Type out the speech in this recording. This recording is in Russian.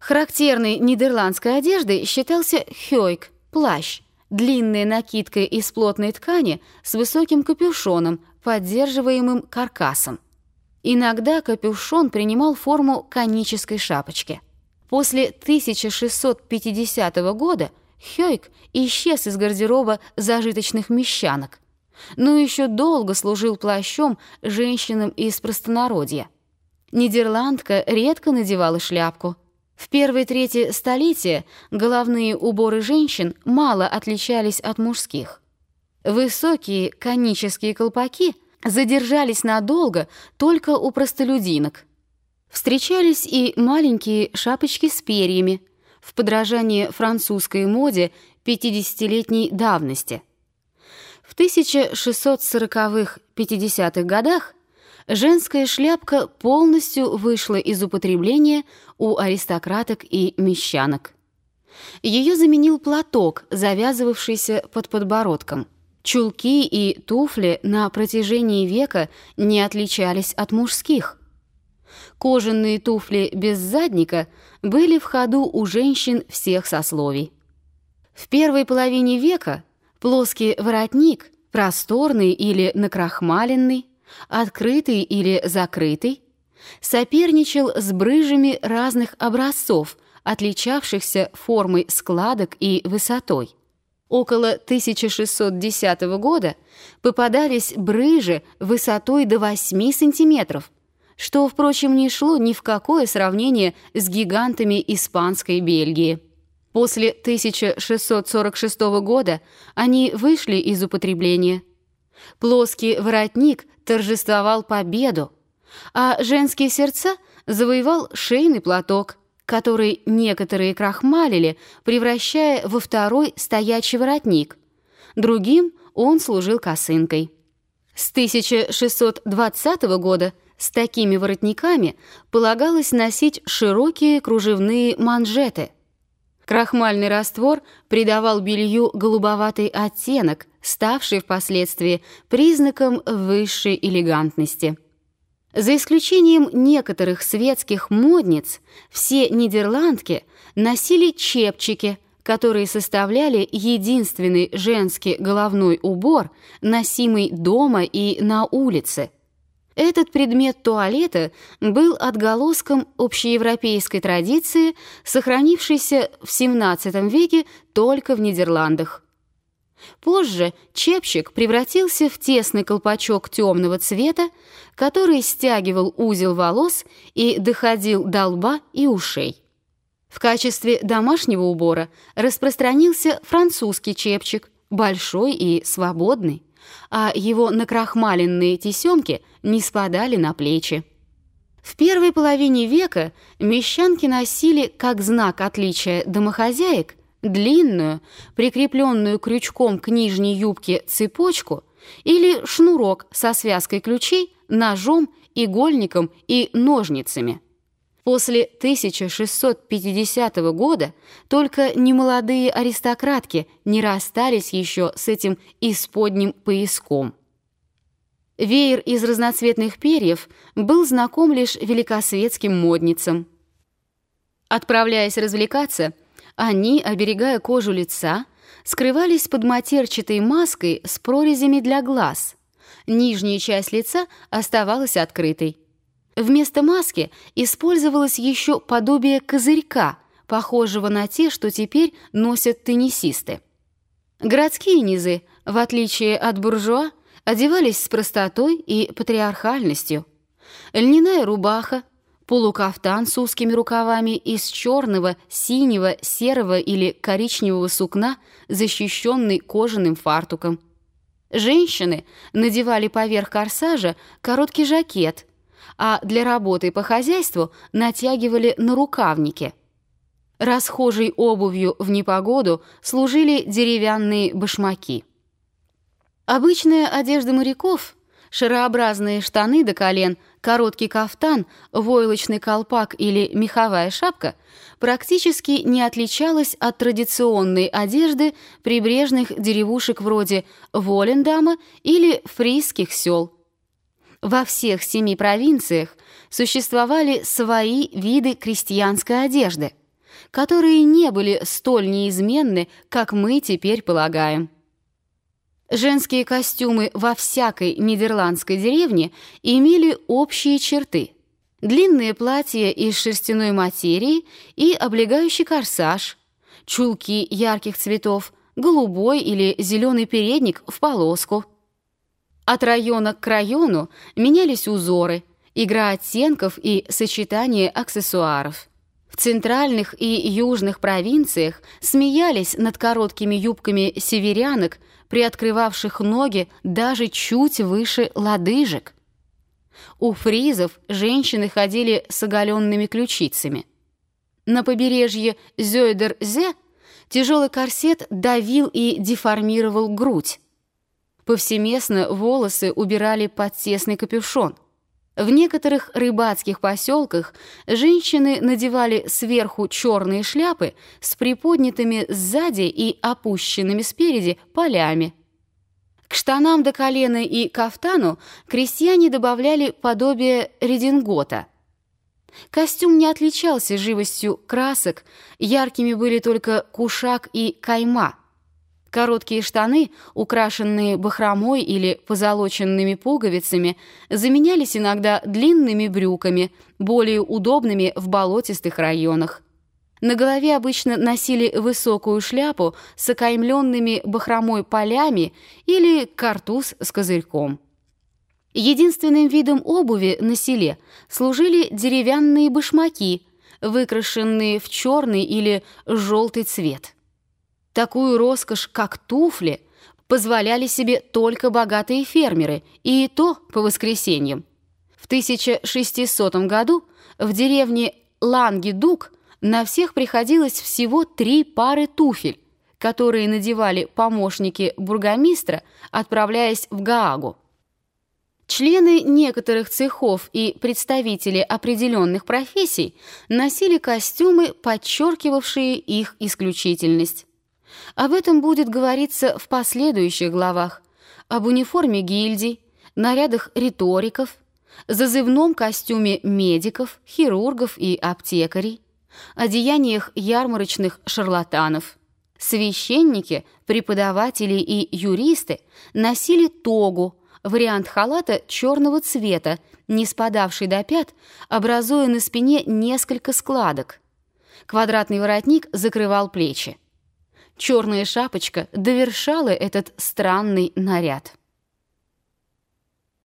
Характерной нидерландской одеждой считался хёйк – плащ, длинная накидка из плотной ткани с высоким капюшоном, поддерживаемым каркасом. Иногда капюшон принимал форму конической шапочки. После 1650 года хёйк исчез из гардероба зажиточных мещанок, но еще долго служил плащом женщинам из простонародья. Нидерландка редко надевала шляпку. В первой трети столетия головные уборы женщин мало отличались от мужских. Высокие конические колпаки задержались надолго только у простолюдинок. Встречались и маленькие шапочки с перьями в подражании французской моде 50-летней давности. В 1640-50-х годах женская шляпка полностью вышла из употребления у аристократок и мещанок. Ее заменил платок, завязывавшийся под подбородком. Чулки и туфли на протяжении века не отличались от мужских. Кожаные туфли без задника были в ходу у женщин всех сословий. В первой половине века плоский воротник, просторный или накрахмаленный, открытый или закрытый, соперничал с брыжами разных образцов, отличавшихся формой складок и высотой. Около 1610 года попадались брыжи высотой до 8 сантиметров, что, впрочем, не шло ни в какое сравнение с гигантами испанской Бельгии. После 1646 года они вышли из употребления. Плоский воротник торжествовал победу, а женские сердца завоевал шейный платок, который некоторые крахмалили, превращая во второй стоячий воротник. Другим он служил косынкой. С 1620 года с такими воротниками полагалось носить широкие кружевные манжеты. Крахмальный раствор придавал белью голубоватый оттенок, ставший впоследствии признаком высшей элегантности. За исключением некоторых светских модниц, все нидерландки носили чепчики, которые составляли единственный женский головной убор, носимый дома и на улице – этот предмет туалета был отголоском общеевропейской традиции, сохранившейся в XVII веке только в Нидерландах. Позже чепчик превратился в тесный колпачок темного цвета, который стягивал узел волос и доходил до лба и ушей. В качестве домашнего убора распространился французский чепчик, большой и свободный а его накрахмаленные тесемки не спадали на плечи. В первой половине века мещанки носили как знак отличия домохозяек длинную, прикрепленную крючком к нижней юбке цепочку или шнурок со связкой ключей, ножом, игольником и ножницами. После 1650 года только немолодые аристократки не расстались еще с этим исподним пояском. Веер из разноцветных перьев был знаком лишь великосветским модницам. Отправляясь развлекаться, они, оберегая кожу лица, скрывались под матерчатой маской с прорезями для глаз. Нижняя часть лица оставалась открытой. Вместо маски использовалось еще подобие козырька, похожего на те, что теперь носят теннисисты. Городские низы, в отличие от буржуа, одевались с простотой и патриархальностью. Льняная рубаха, полукафтан с узкими рукавами из черного, синего, серого или коричневого сукна, защищенный кожаным фартуком. Женщины надевали поверх корсажа короткий жакет – а для работы по хозяйству натягивали на рукавники. Расхожей обувью в непогоду служили деревянные башмаки. Обычная одежда моряков — шарообразные штаны до колен, короткий кафтан, войлочный колпак или меховая шапка практически не отличалась от традиционной одежды прибрежных деревушек вроде Волендама или фрисских сел – во всех семи провинциях существовали свои виды крестьянской одежды, которые не были столь неизменны, как мы теперь полагаем. Женские костюмы во всякой нидерландской деревне имели общие черты. Длинные платья из шерстяной материи и облегающий корсаж, чулки ярких цветов, голубой или зеленый передник в полоску. От района к району менялись узоры, игра оттенков и сочетание аксессуаров. В центральных и южных провинциях смеялись над короткими юбками северянок, приоткрывавших ноги даже чуть выше лодыжек. У фризов женщины ходили с оголенными ключицами. На побережье Зёйдер-Зе тяжелый корсет давил и деформировал грудь. Повсеместно волосы убирали под тесный капюшон – в некоторых рыбацких поселках женщины надевали сверху черные шляпы с приподнятыми сзади и опущенными спереди полями. К штанам до колена и кафтану крестьяне добавляли подобие редингота. Костюм не отличался живостью красок, яркими были только кушак и кайма – Короткие штаны, украшенные бахромой или позолоченными пуговицами, заменялись иногда длинными брюками, более удобными в болотистых районах. На голове обычно носили высокую шляпу с окаймленными бахромой полями или картуз с козырьком. Единственным видом обуви на селе служили деревянные башмаки, выкрашенные в черный или желтый цвет. Такую роскошь, как туфли, позволяли себе только богатые фермеры, и то по воскресеньям. В 1600 году в деревне Лангедук на всех приходилось всего три пары туфель, которые надевали помощники бургомистра, отправляясь в Гаагу. Члены некоторых цехов и представители определенных профессий носили костюмы, подчеркивавшие их исключительность. Об этом будет говориться в последующих главах. Об униформе гильдий, нарядах риториков, зазывном костюме медиков, хирургов и аптекарей, одеяниях ярмарочных шарлатанов. Священники, преподаватели и юристы носили тогу, вариант халата черного цвета, не спадавший до пят, образуя на спине несколько складок. Квадратный воротник закрывал плечи. Черная шапочка довершала этот странный наряд.